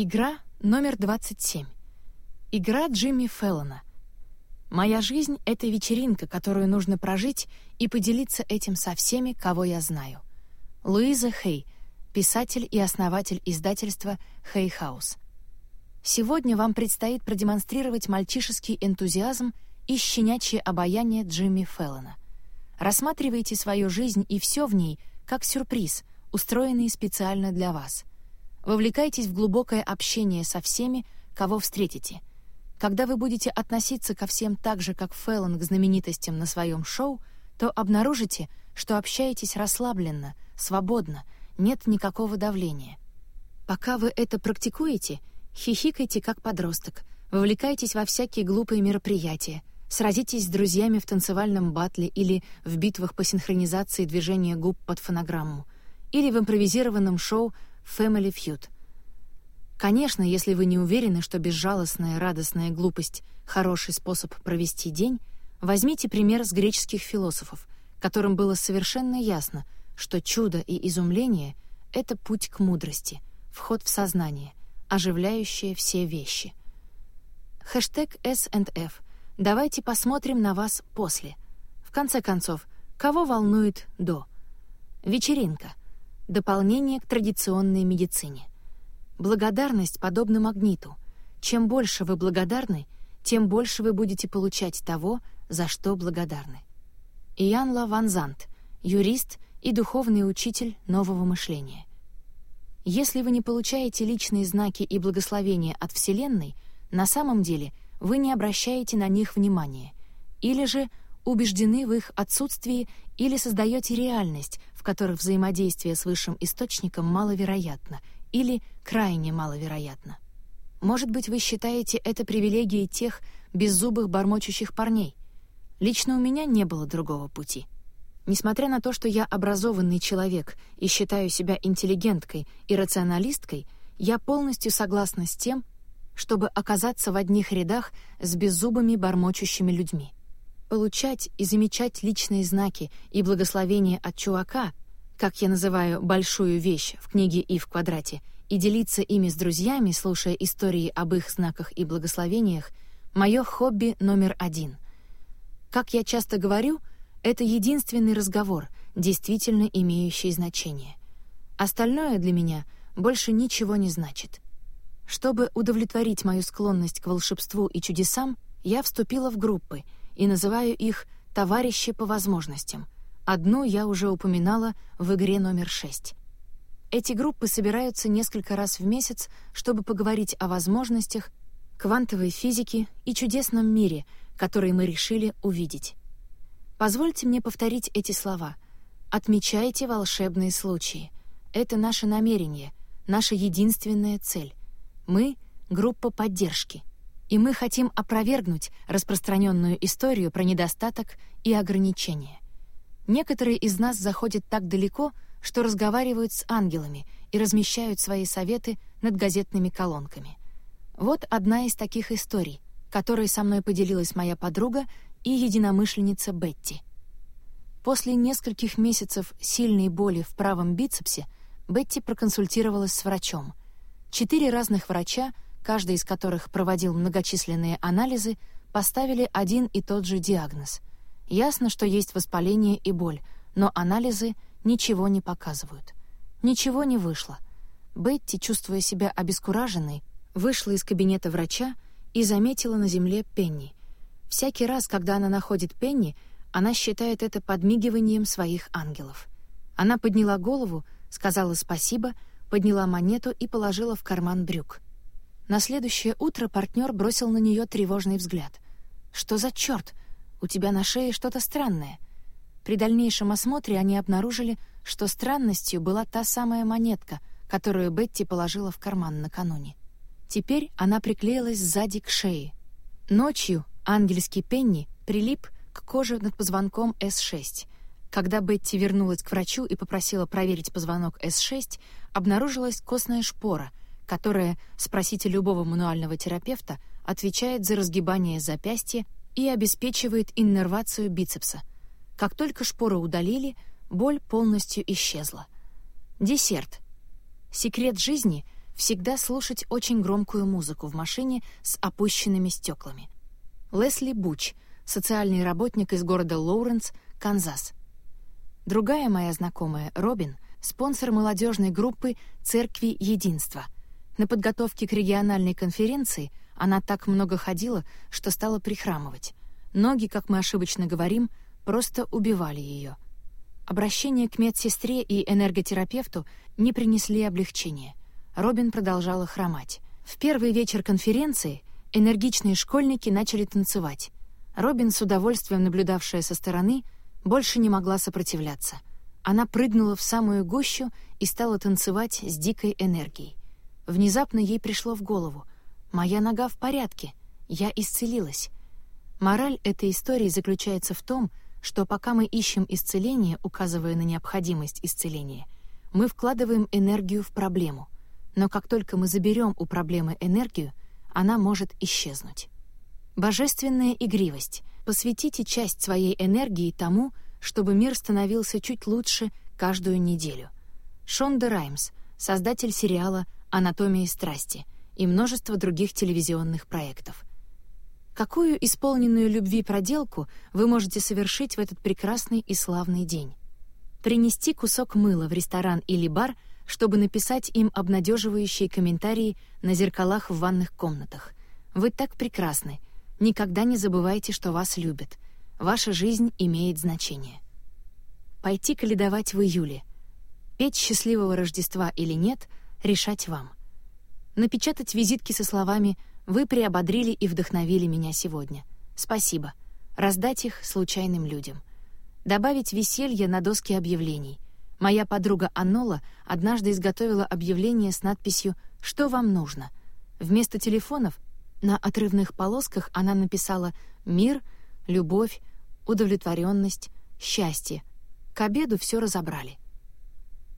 Игра номер 27. Игра Джимми Феллона. Моя жизнь — это вечеринка, которую нужно прожить и поделиться этим со всеми, кого я знаю. Луиза Хей, писатель и основатель издательства «Хей Хаус». Сегодня вам предстоит продемонстрировать мальчишеский энтузиазм и щенячье обаяние Джимми Феллона. Рассматривайте свою жизнь и все в ней как сюрприз, устроенный специально для вас. Вовлекайтесь в глубокое общение со всеми, кого встретите. Когда вы будете относиться ко всем так же, как Фэллон к знаменитостям на своем шоу, то обнаружите, что общаетесь расслабленно, свободно, нет никакого давления. Пока вы это практикуете, хихикайте как подросток, вовлекайтесь во всякие глупые мероприятия, сразитесь с друзьями в танцевальном батле или в битвах по синхронизации движения губ под фонограмму, или в импровизированном шоу Family Feud. Конечно, если вы не уверены, что безжалостная радостная глупость — хороший способ провести день, возьмите пример с греческих философов, которым было совершенно ясно, что чудо и изумление — это путь к мудрости, вход в сознание, оживляющее все вещи. Хэштег S&F. Давайте посмотрим на вас после. В конце концов, кого волнует до? Вечеринка — дополнение к традиционной медицине. Благодарность подобна магниту. Чем больше вы благодарны, тем больше вы будете получать того, за что благодарны. Иоанн Лаванзант, юрист и духовный учитель нового мышления. Если вы не получаете личные знаки и благословения от Вселенной, на самом деле вы не обращаете на них внимания, или же убеждены в их отсутствии или создаете реальность, в которой взаимодействие с высшим источником маловероятно или крайне маловероятно. Может быть, вы считаете это привилегией тех беззубых бормочущих парней. Лично у меня не было другого пути. Несмотря на то, что я образованный человек и считаю себя интеллигенткой и рационалисткой, я полностью согласна с тем, чтобы оказаться в одних рядах с беззубыми бормочущими людьми. Получать и замечать личные знаки и благословения от чувака, как я называю большую вещь в книге «И в квадрате», и делиться ими с друзьями, слушая истории об их знаках и благословениях, мое хобби номер один. Как я часто говорю, это единственный разговор, действительно имеющий значение. Остальное для меня больше ничего не значит. Чтобы удовлетворить мою склонность к волшебству и чудесам, я вступила в группы — и называю их «товарищи по возможностям». Одну я уже упоминала в игре номер шесть. Эти группы собираются несколько раз в месяц, чтобы поговорить о возможностях, квантовой физике и чудесном мире, который мы решили увидеть. Позвольте мне повторить эти слова. Отмечайте волшебные случаи. Это наше намерение, наша единственная цель. Мы — группа поддержки и мы хотим опровергнуть распространенную историю про недостаток и ограничения. Некоторые из нас заходят так далеко, что разговаривают с ангелами и размещают свои советы над газетными колонками. Вот одна из таких историй, которой со мной поделилась моя подруга и единомышленница Бетти. После нескольких месяцев сильной боли в правом бицепсе Бетти проконсультировалась с врачом. Четыре разных врача — каждый из которых проводил многочисленные анализы, поставили один и тот же диагноз. Ясно, что есть воспаление и боль, но анализы ничего не показывают. Ничего не вышло. Бетти, чувствуя себя обескураженной, вышла из кабинета врача и заметила на земле Пенни. Всякий раз, когда она находит Пенни, она считает это подмигиванием своих ангелов. Она подняла голову, сказала спасибо, подняла монету и положила в карман брюк. На следующее утро партнер бросил на нее тревожный взгляд. «Что за черт? У тебя на шее что-то странное». При дальнейшем осмотре они обнаружили, что странностью была та самая монетка, которую Бетти положила в карман накануне. Теперь она приклеилась сзади к шее. Ночью ангельский Пенни прилип к коже над позвонком С6. Когда Бетти вернулась к врачу и попросила проверить позвонок С6, обнаружилась костная шпора — которая, спросите любого мануального терапевта, отвечает за разгибание запястья и обеспечивает иннервацию бицепса. Как только шпоры удалили, боль полностью исчезла. Десерт. Секрет жизни — всегда слушать очень громкую музыку в машине с опущенными стеклами. Лесли Буч, социальный работник из города Лоуренс, Канзас. Другая моя знакомая, Робин, спонсор молодежной группы «Церкви Единства». На подготовке к региональной конференции она так много ходила, что стала прихрамывать. Ноги, как мы ошибочно говорим, просто убивали ее. Обращение к медсестре и энерготерапевту не принесли облегчения. Робин продолжала хромать. В первый вечер конференции энергичные школьники начали танцевать. Робин, с удовольствием наблюдавшая со стороны, больше не могла сопротивляться. Она прыгнула в самую гущу и стала танцевать с дикой энергией. Внезапно ей пришло в голову. «Моя нога в порядке. Я исцелилась». Мораль этой истории заключается в том, что пока мы ищем исцеление, указывая на необходимость исцеления, мы вкладываем энергию в проблему. Но как только мы заберем у проблемы энергию, она может исчезнуть. Божественная игривость. Посвятите часть своей энергии тому, чтобы мир становился чуть лучше каждую неделю. Шонда Раймс, создатель сериала «Анатомия страсти» и множество других телевизионных проектов. Какую исполненную любви проделку вы можете совершить в этот прекрасный и славный день? Принести кусок мыла в ресторан или бар, чтобы написать им обнадеживающие комментарии на зеркалах в ванных комнатах. Вы так прекрасны. Никогда не забывайте, что вас любят. Ваша жизнь имеет значение. Пойти каледовать в июле. Петь счастливого Рождества или нет, решать вам. Напечатать визитки со словами вы приободрили и вдохновили меня сегодня. Спасибо. Раздать их случайным людям. Добавить веселье на доски объявлений. Моя подруга Анола однажды изготовила объявление с надписью «Что вам нужно?». Вместо телефонов на отрывных полосках она написала «Мир», «Любовь», «Удовлетворенность», «Счастье». К обеду все разобрали.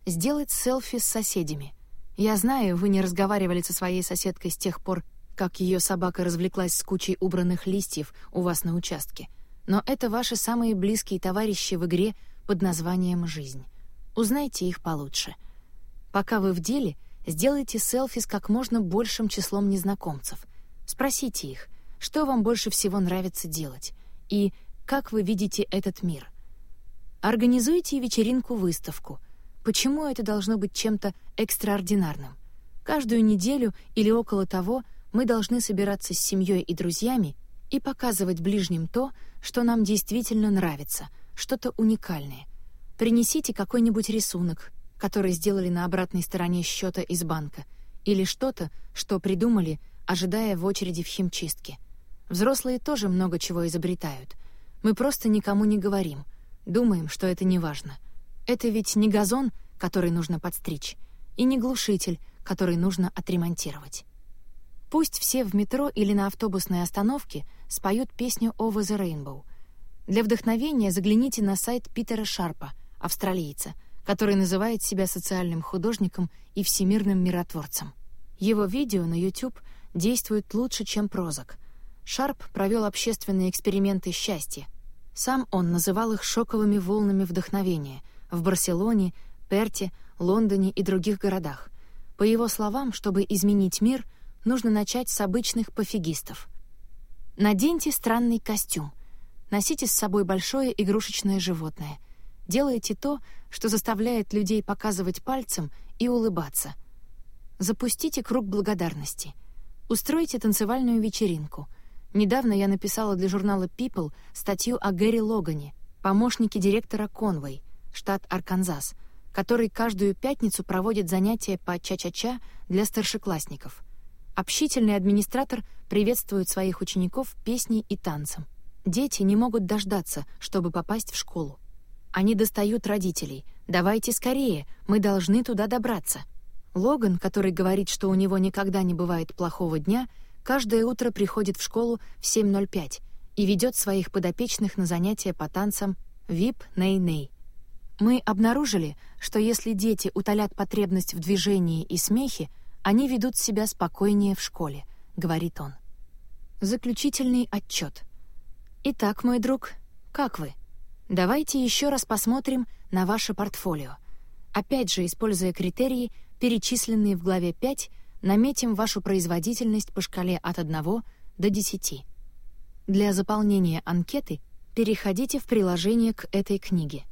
Сделать селфи с соседями. Я знаю, вы не разговаривали со своей соседкой с тех пор, как ее собака развлеклась с кучей убранных листьев у вас на участке. Но это ваши самые близкие товарищи в игре под названием «Жизнь». Узнайте их получше. Пока вы в деле, сделайте селфи с как можно большим числом незнакомцев. Спросите их, что вам больше всего нравится делать и как вы видите этот мир. Организуйте вечеринку-выставку. Почему это должно быть чем-то экстраординарным? Каждую неделю или около того — мы должны собираться с семьей и друзьями и показывать ближним то, что нам действительно нравится, что-то уникальное. Принесите какой-нибудь рисунок, который сделали на обратной стороне счета из банка, или что-то, что придумали, ожидая в очереди в химчистке. Взрослые тоже много чего изобретают. Мы просто никому не говорим, думаем, что это не важно. Это ведь не газон, который нужно подстричь, и не глушитель, который нужно отремонтировать. Пусть все в метро или на автобусной остановке споют песню «Over the Rainbow». Для вдохновения загляните на сайт Питера Шарпа, австралийца, который называет себя социальным художником и всемирным миротворцем. Его видео на YouTube действуют лучше, чем прозок. Шарп провел общественные эксперименты счастья. Сам он называл их шоковыми волнами вдохновения в Барселоне, Перте, Лондоне и других городах. По его словам, чтобы изменить мир — нужно начать с обычных пофигистов. Наденьте странный костюм. Носите с собой большое игрушечное животное. Делайте то, что заставляет людей показывать пальцем и улыбаться. Запустите круг благодарности. Устройте танцевальную вечеринку. Недавно я написала для журнала People статью о Гэри Логане, помощнике директора Конвей, штат Арканзас, который каждую пятницу проводит занятия по ча-ча-ча для старшеклассников — Общительный администратор приветствует своих учеников песней и танцем. Дети не могут дождаться, чтобы попасть в школу. Они достают родителей. «Давайте скорее, мы должны туда добраться». Логан, который говорит, что у него никогда не бывает плохого дня, каждое утро приходит в школу в 7.05 и ведет своих подопечных на занятия по танцам «Вип-ней-ней». Мы обнаружили, что если дети утолят потребность в движении и смехе, они ведут себя спокойнее в школе, говорит он. Заключительный отчет. Итак, мой друг, как вы? Давайте еще раз посмотрим на ваше портфолио. Опять же, используя критерии, перечисленные в главе 5, наметим вашу производительность по шкале от 1 до 10. Для заполнения анкеты переходите в приложение к этой книге.